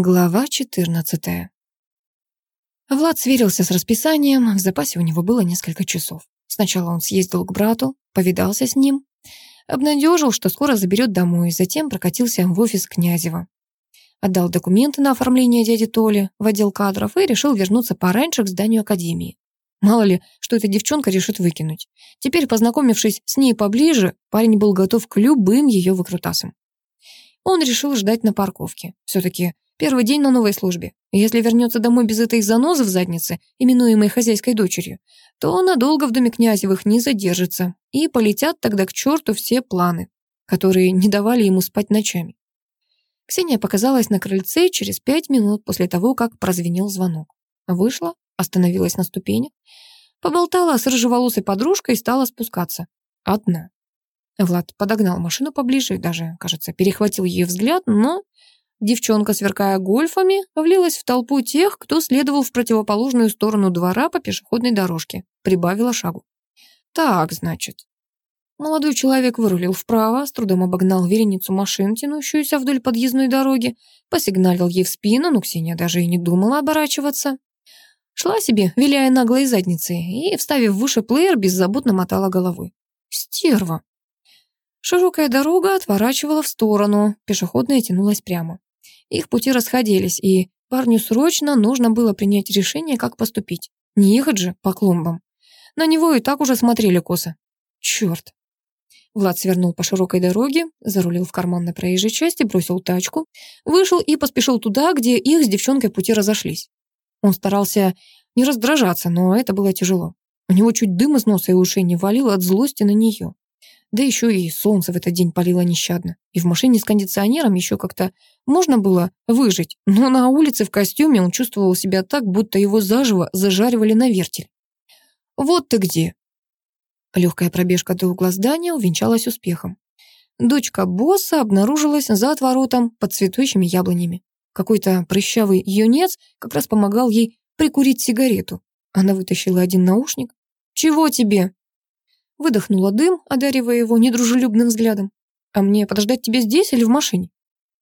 Глава 14. Влад сверился с расписанием, в запасе у него было несколько часов. Сначала он съездил к брату, повидался с ним, обнадежил, что скоро заберет домой, затем прокатился в офис Князева. Отдал документы на оформление дяди Толи в отдел кадров и решил вернуться пораньше к зданию академии. Мало ли, что эта девчонка решит выкинуть. Теперь, познакомившись с ней поближе, парень был готов к любым ее выкрутасам. Он решил ждать на парковке. Все-таки Первый день на новой службе. Если вернется домой без этой занозы в заднице, именуемой хозяйской дочерью, то надолго в доме Князевых не задержится, и полетят тогда к черту все планы, которые не давали ему спать ночами. Ксения показалась на крыльце через пять минут после того, как прозвенел звонок. Вышла, остановилась на ступенях, поболтала с рыжеволосой подружкой и стала спускаться. Одна. Влад подогнал машину поближе и даже, кажется, перехватил ее взгляд, но Девчонка, сверкая гольфами, влилась в толпу тех, кто следовал в противоположную сторону двора по пешеходной дорожке. Прибавила шагу. «Так, значит». Молодой человек вырулил вправо, с трудом обогнал вереницу машин, тянущуюся вдоль подъездной дороги, посигналил ей в спину, но Ксения даже и не думала оборачиваться. Шла себе, виляя наглой задницей, и, вставив выше плеер, беззаботно мотала головой. «Стерва!» Широкая дорога отворачивала в сторону, пешеходная тянулась прямо. Их пути расходились, и парню срочно нужно было принять решение, как поступить. Не ехать же по клумбам. На него и так уже смотрели косо. Черт. Влад свернул по широкой дороге, зарулил в карман на проезжей части, бросил тачку, вышел и поспешил туда, где их с девчонкой пути разошлись. Он старался не раздражаться, но это было тяжело. У него чуть дым из носа и ушей не валило от злости на нее. Да еще и солнце в этот день палило нещадно. И в машине с кондиционером еще как-то можно было выжить, но на улице в костюме он чувствовал себя так, будто его заживо зажаривали на вертель. «Вот ты где!» Легкая пробежка до угла здания увенчалась успехом. Дочка босса обнаружилась за отворотом под цветущими яблонями. Какой-то прыщавый юнец как раз помогал ей прикурить сигарету. Она вытащила один наушник. «Чего тебе?» Выдохнула дым, одаривая его недружелюбным взглядом. «А мне подождать тебя здесь или в машине?»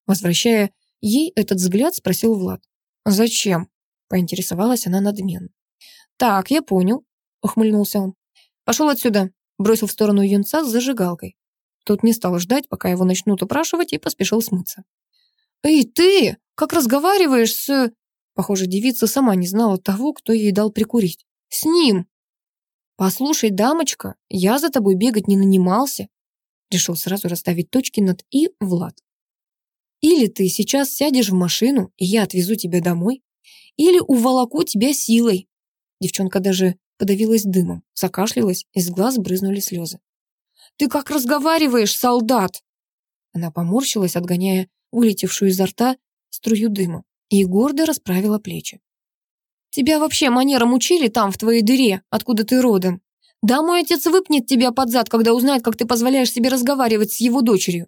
Возвращая ей этот взгляд, спросил Влад. «Зачем?» — поинтересовалась она надменно. «Так, я понял», — ухмыльнулся он. «Пошел отсюда», — бросил в сторону юнца с зажигалкой. Тот не стал ждать, пока его начнут упрашивать, и поспешил смыться. «Эй, ты! Как разговариваешь с...» Похоже, девица сама не знала того, кто ей дал прикурить. «С ним!» «Послушай, дамочка, я за тобой бегать не нанимался», решил сразу расставить точки над «и» Влад. «Или ты сейчас сядешь в машину, и я отвезу тебя домой, или уволоку тебя силой». Девчонка даже подавилась дымом, закашлялась, из глаз брызнули слезы. «Ты как разговариваешь, солдат?» Она поморщилась, отгоняя вылетевшую изо рта струю дыма, и гордо расправила плечи. Тебя вообще манерам учили там, в твоей дыре, откуда ты родом? Да, мой отец выпнет тебя под зад, когда узнает, как ты позволяешь себе разговаривать с его дочерью.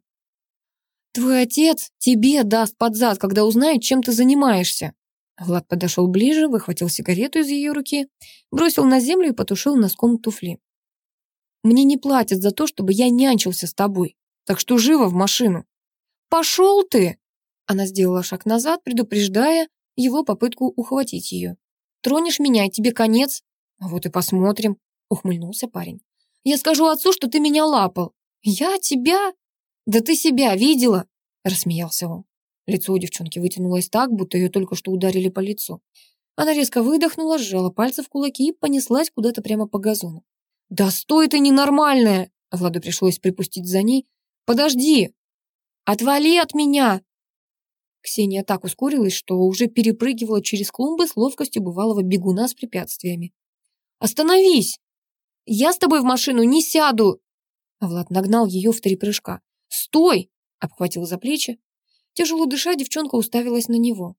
Твой отец тебе даст под зад, когда узнает, чем ты занимаешься. Влад подошел ближе, выхватил сигарету из ее руки, бросил на землю и потушил носком туфли. Мне не платят за то, чтобы я нянчился с тобой, так что живо в машину. Пошел ты! Она сделала шаг назад, предупреждая его попытку ухватить ее. Тронешь меня, и тебе конец. А вот и посмотрим, ухмыльнулся парень. Я скажу отцу, что ты меня лапал. Я тебя? Да ты себя видела? Рассмеялся он. Лицо у девчонки вытянулось так, будто ее только что ударили по лицу. Она резко выдохнула, сжала пальцы в кулаки и понеслась куда-то прямо по газону. «Да стой ты ненормальная!» Владу пришлось припустить за ней. «Подожди! Отвали от меня!» Ксения так ускорилась, что уже перепрыгивала через клумбы с ловкостью бывалого бегуна с препятствиями. «Остановись! Я с тобой в машину не сяду!» Влад нагнал ее в три прыжка. «Стой!» — обхватил за плечи. Тяжело дыша, девчонка уставилась на него.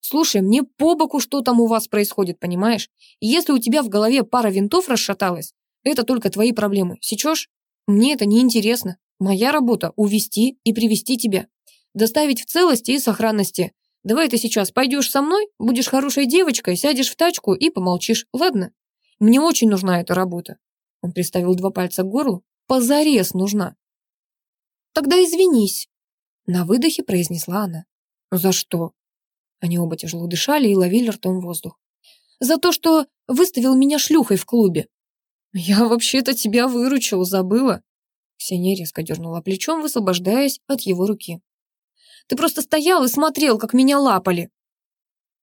«Слушай, мне по боку, что там у вас происходит, понимаешь? Если у тебя в голове пара винтов расшаталась, это только твои проблемы. Сечешь? Мне это не интересно. Моя работа — увести и привести тебя. Доставить в целости и сохранности. Давай ты сейчас пойдешь со мной, будешь хорошей девочкой, сядешь в тачку и помолчишь, ладно? Мне очень нужна эта работа. Он приставил два пальца к горлу. Позарез нужна. Тогда извинись. На выдохе произнесла она. За что? Они оба тяжело дышали и ловили ртом воздух. «За то, что выставил меня шлюхой в клубе». «Я вообще-то тебя выручил, забыла?» Ксения резко дернула плечом, высвобождаясь от его руки. «Ты просто стоял и смотрел, как меня лапали».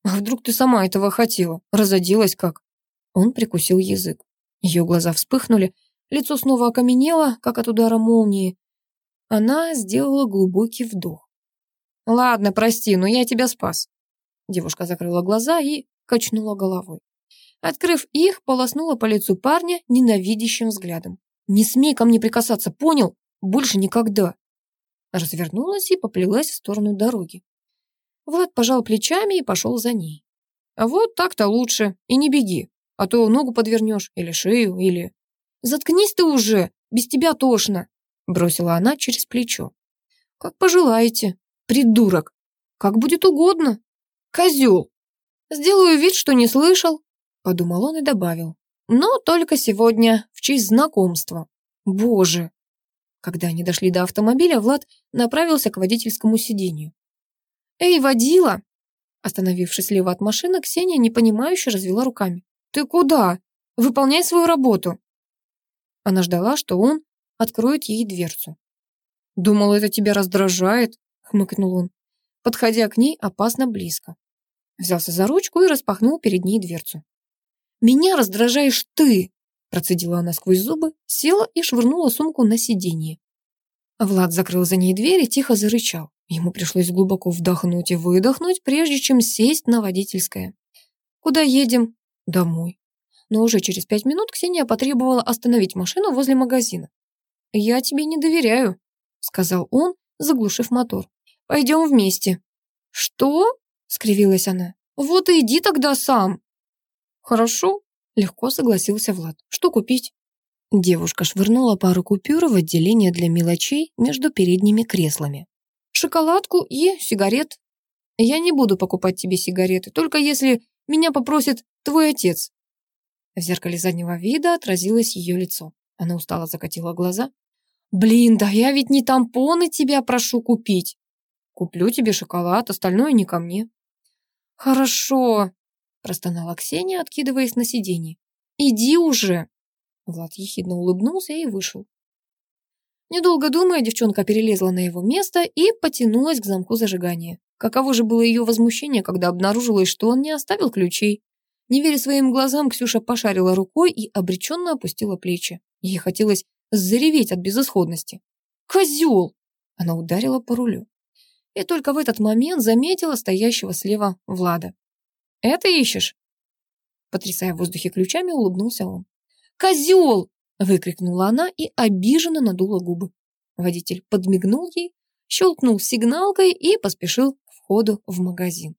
«А вдруг ты сама этого хотела? Разоделась как?» Он прикусил язык. Ее глаза вспыхнули, лицо снова окаменело, как от удара молнии. Она сделала глубокий вдох. «Ладно, прости, но я тебя спас». Девушка закрыла глаза и качнула головой. Открыв их, полоснула по лицу парня ненавидящим взглядом. «Не смей ко мне прикасаться, понял? Больше никогда!» Развернулась и поплелась в сторону дороги. Влад пожал плечами и пошел за ней. «А вот так-то лучше, и не беги, а то ногу подвернешь, или шею, или...» «Заткнись ты уже, без тебя тошно!» бросила она через плечо. «Как пожелаете, придурок, как будет угодно, козел!» «Сделаю вид, что не слышал», подумал он и добавил. «Но только сегодня, в честь знакомства. Боже!» Когда они дошли до автомобиля, Влад направился к водительскому сиденью. «Эй, водила!» Остановившись слева от машины, Ксения непонимающе развела руками. «Ты куда? Выполняй свою работу!» Она ждала, что он откроет ей дверцу. «Думал, это тебя раздражает?» — хмыкнул он, подходя к ней опасно близко. Взялся за ручку и распахнул перед ней дверцу. «Меня раздражаешь ты!» — процедила она сквозь зубы, села и швырнула сумку на сиденье. Влад закрыл за ней дверь и тихо зарычал. Ему пришлось глубоко вдохнуть и выдохнуть, прежде чем сесть на водительское. «Куда едем?» «Домой». Но уже через пять минут Ксения потребовала остановить машину возле магазина. «Я тебе не доверяю», — сказал он, заглушив мотор. «Пойдем вместе». «Что?» — скривилась она. «Вот и иди тогда сам». «Хорошо», — легко согласился Влад. «Что купить?» Девушка швырнула пару купюр в отделение для мелочей между передними креслами. «Шоколадку и сигарет. Я не буду покупать тебе сигареты, только если меня попросит твой отец». В зеркале заднего вида отразилось ее лицо. Она устало закатила глаза. «Блин, да я ведь не тампоны тебя прошу купить. Куплю тебе шоколад, остальное не ко мне». «Хорошо», – простонала Ксения, откидываясь на сиденье. «Иди уже!» Влад ехидно улыбнулся и вышел. Недолго думая, девчонка перелезла на его место и потянулась к замку зажигания. Каково же было ее возмущение, когда обнаружилось, что он не оставил ключей. Не веря своим глазам, Ксюша пошарила рукой и обреченно опустила плечи. Ей хотелось зареветь от безысходности. «Козел!» Она ударила по рулю. И только в этот момент заметила стоящего слева Влада. «Это ищешь?» Потрясая в воздухе ключами, улыбнулся он. «Козел!» — выкрикнула она и обиженно надула губы. Водитель подмигнул ей, щелкнул сигналкой и поспешил к входу в магазин.